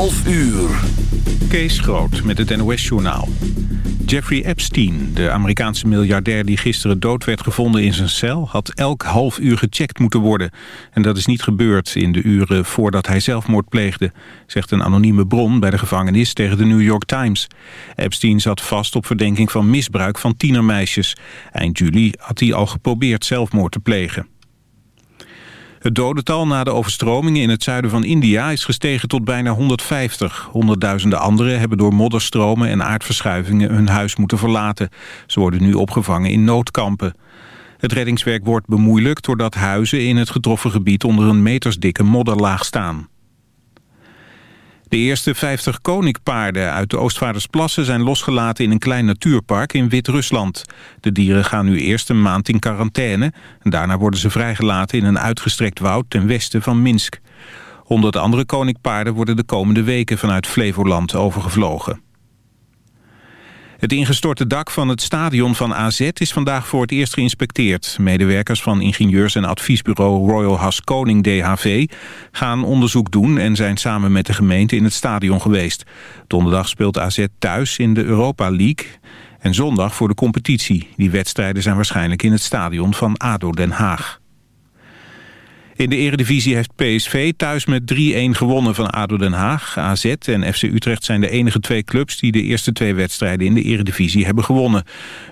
11 uur. Kees Groot met het NOS-journaal. Jeffrey Epstein, de Amerikaanse miljardair die gisteren dood werd gevonden in zijn cel... had elk half uur gecheckt moeten worden. En dat is niet gebeurd in de uren voordat hij zelfmoord pleegde... zegt een anonieme bron bij de gevangenis tegen de New York Times. Epstein zat vast op verdenking van misbruik van tienermeisjes. Eind juli had hij al geprobeerd zelfmoord te plegen. Het dodental na de overstromingen in het zuiden van India is gestegen tot bijna 150. Honderdduizenden anderen hebben door modderstromen en aardverschuivingen hun huis moeten verlaten. Ze worden nu opgevangen in noodkampen. Het reddingswerk wordt bemoeilijkt doordat huizen in het getroffen gebied onder een metersdikke modderlaag staan. De eerste 50 koninkpaarden uit de Oostvaardersplassen zijn losgelaten in een klein natuurpark in Wit-Rusland. De dieren gaan nu eerst een maand in quarantaine en daarna worden ze vrijgelaten in een uitgestrekt woud ten westen van Minsk. Honderd andere koninkpaarden worden de komende weken vanuit Flevoland overgevlogen. Het ingestorte dak van het stadion van AZ is vandaag voor het eerst geïnspecteerd. Medewerkers van ingenieurs- en adviesbureau Royal Haskoning DHV gaan onderzoek doen en zijn samen met de gemeente in het stadion geweest. Donderdag speelt AZ thuis in de Europa League en zondag voor de competitie. Die wedstrijden zijn waarschijnlijk in het stadion van ADO Den Haag. In de eredivisie heeft PSV thuis met 3-1 gewonnen van ADO Den Haag. AZ en FC Utrecht zijn de enige twee clubs die de eerste twee wedstrijden in de eredivisie hebben gewonnen.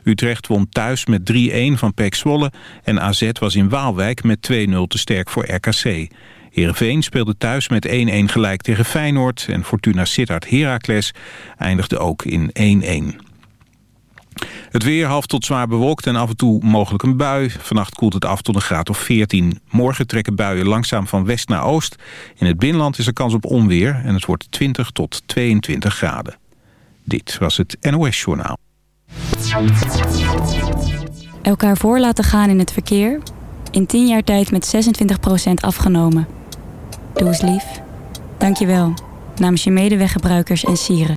Utrecht won thuis met 3-1 van PEC Zwolle en AZ was in Waalwijk met 2-0 te sterk voor RKC. Heerenveen speelde thuis met 1-1 gelijk tegen Feyenoord en Fortuna Sittard Heracles eindigde ook in 1-1. Het weer half tot zwaar bewolkt en af en toe mogelijk een bui. Vannacht koelt het af tot een graad of 14. Morgen trekken buien langzaam van west naar oost. In het binnenland is er kans op onweer en het wordt 20 tot 22 graden. Dit was het NOS Journaal. Elkaar voor laten gaan in het verkeer. In 10 jaar tijd met 26% afgenomen. Doe eens lief. Dank je wel. Namens je medeweggebruikers en sieren.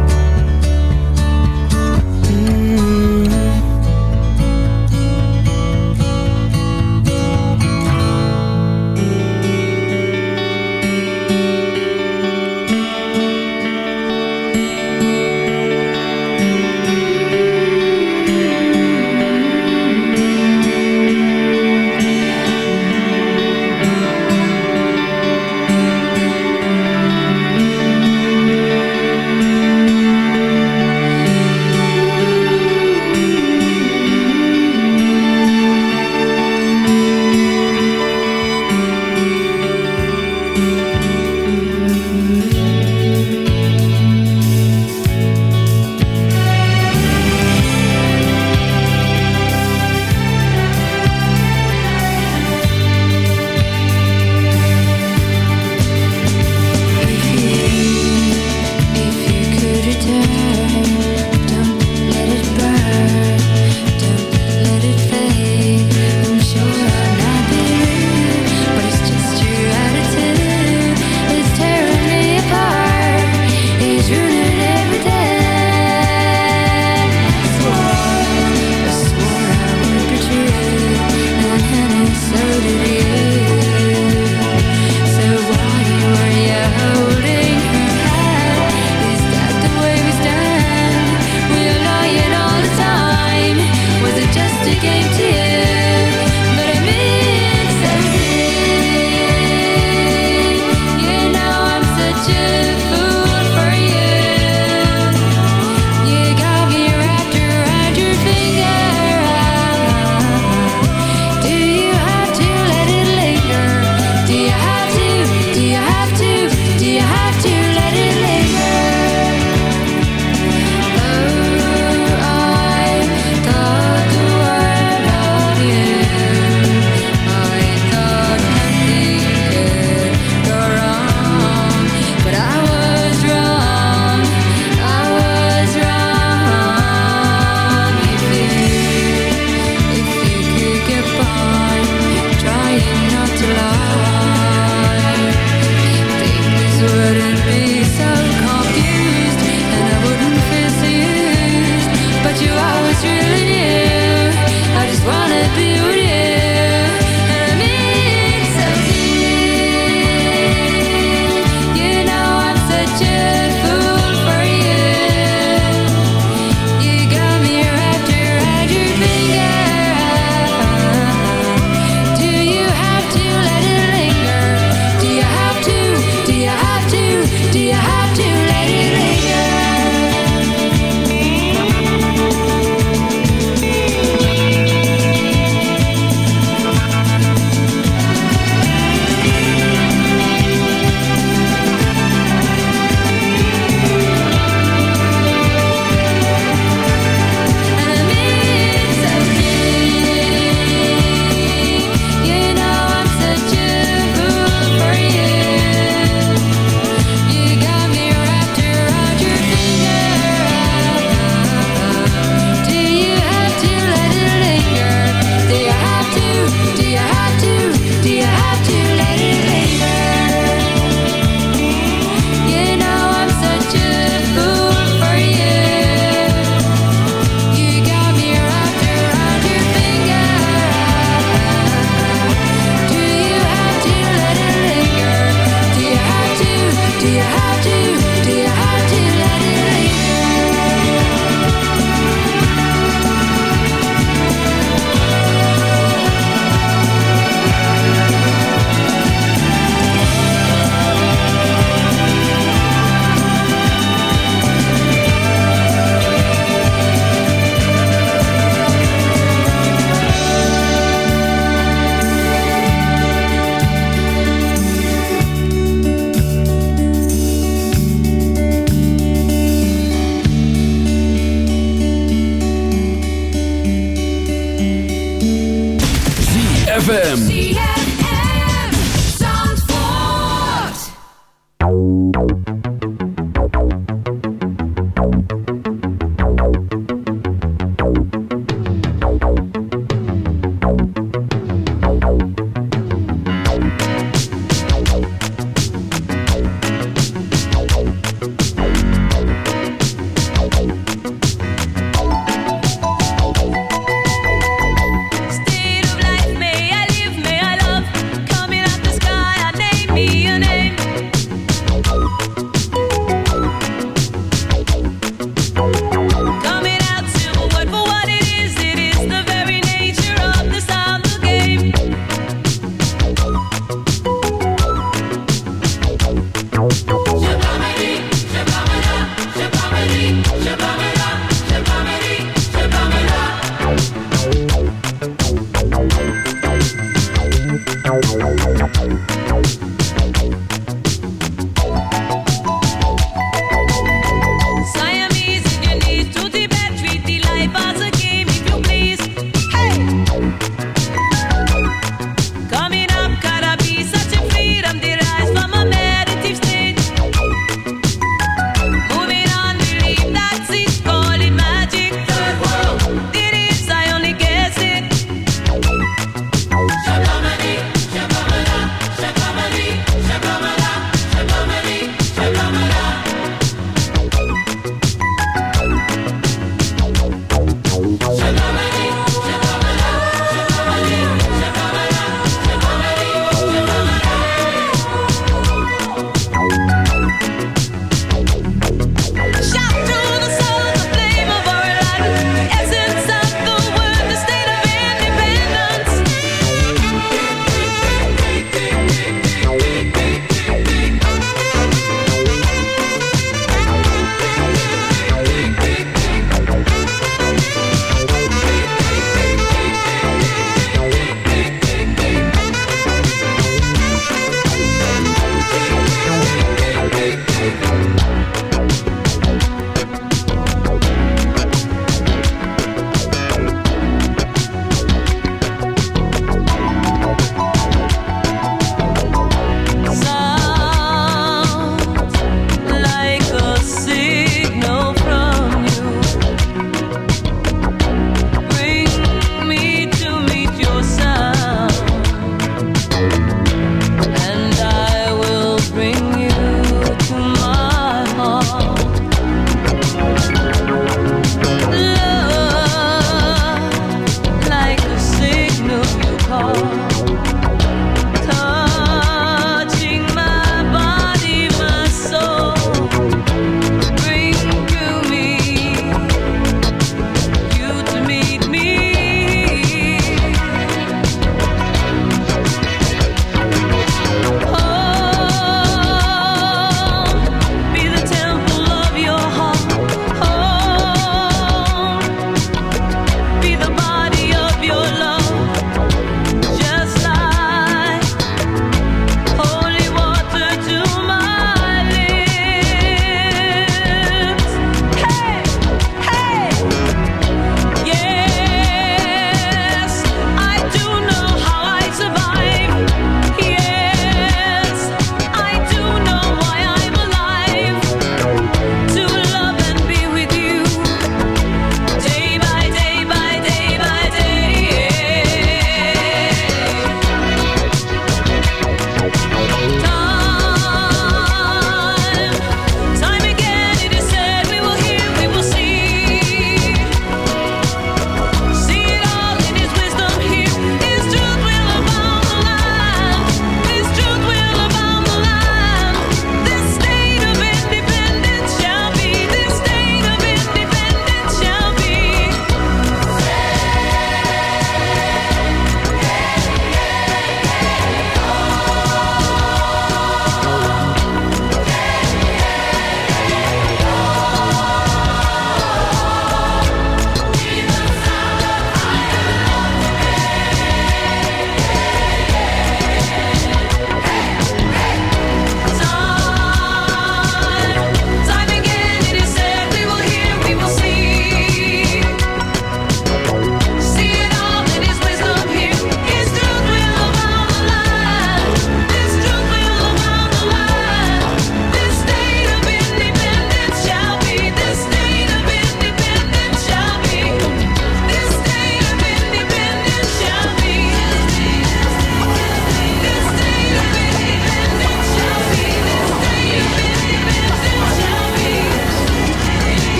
đầu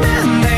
man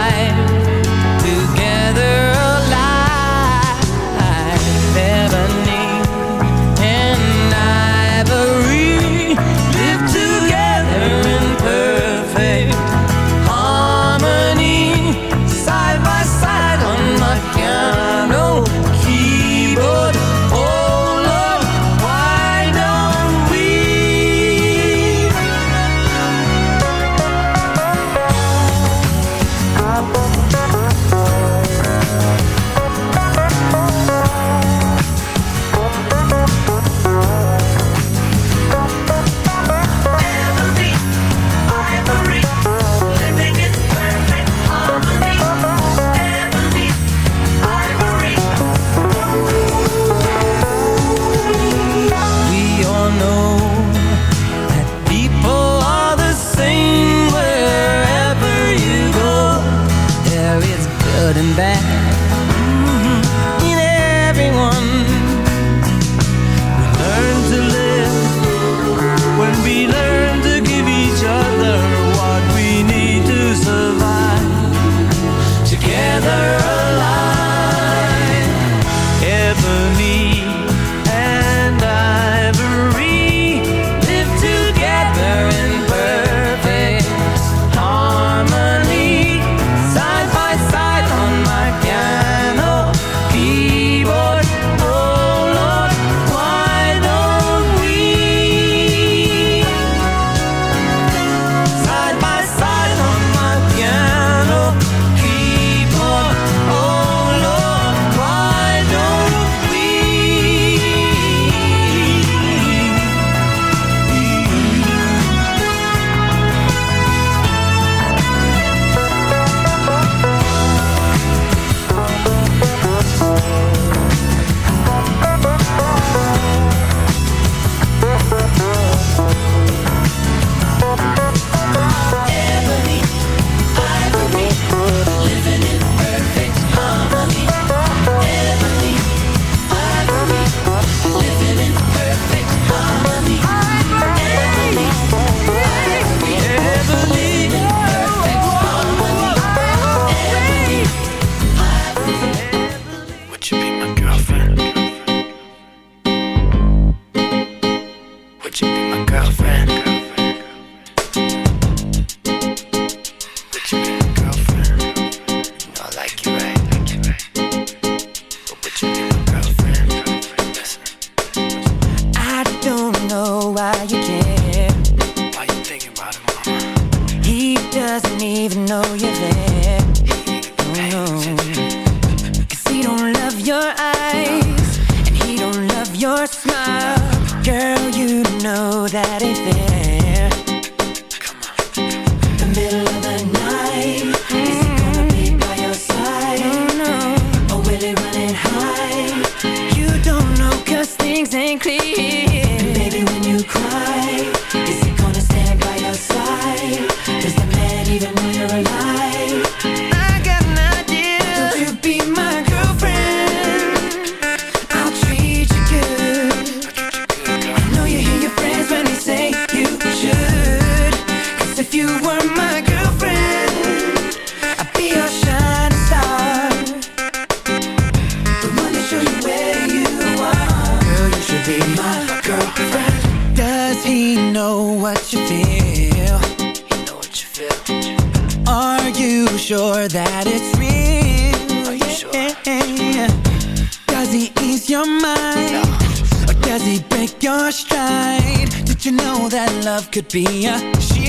Could be a?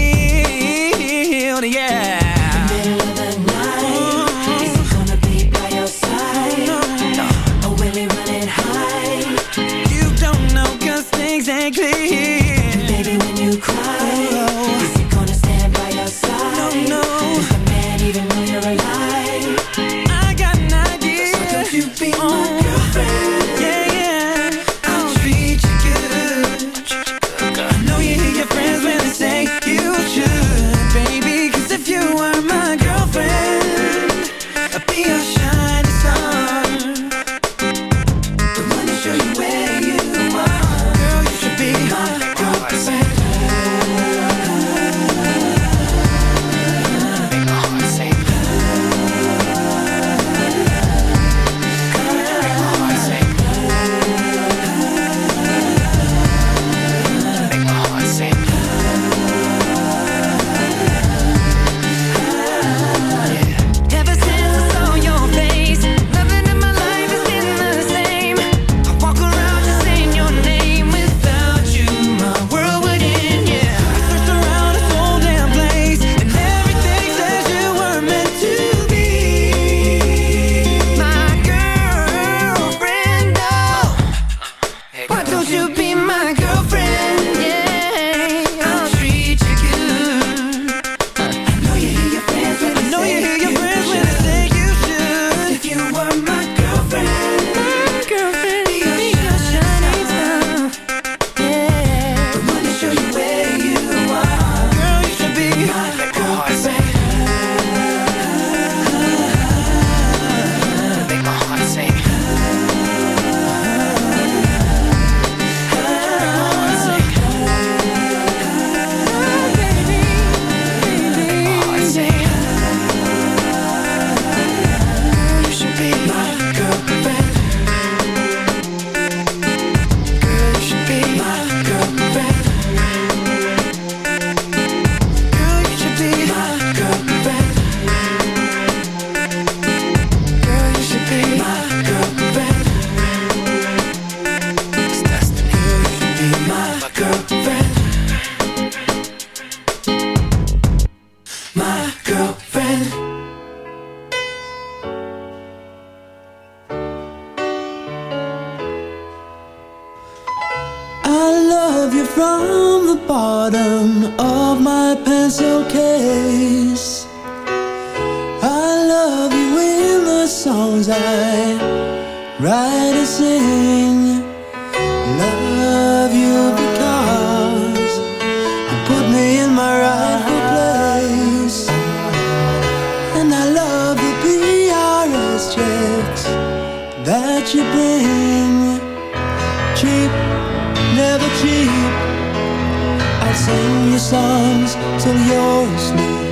sing your songs till you're asleep.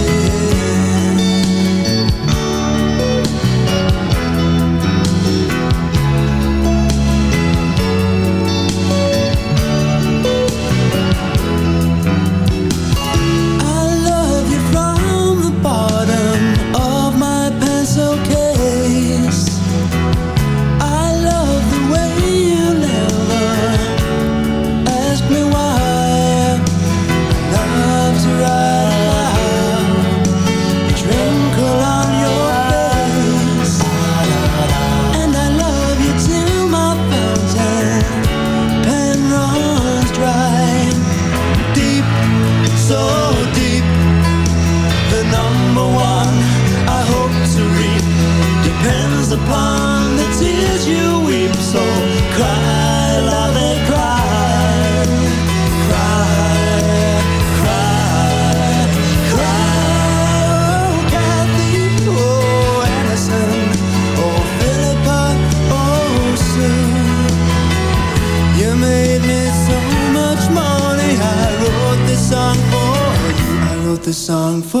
song for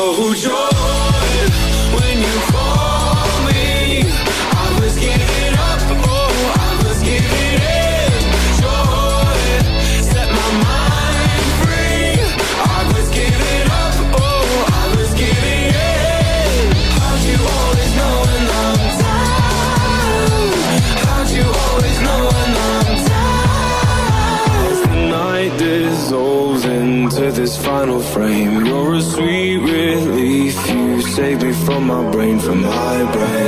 Oh, joy. save me from my brain, from my brain.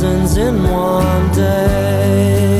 seasons in one day.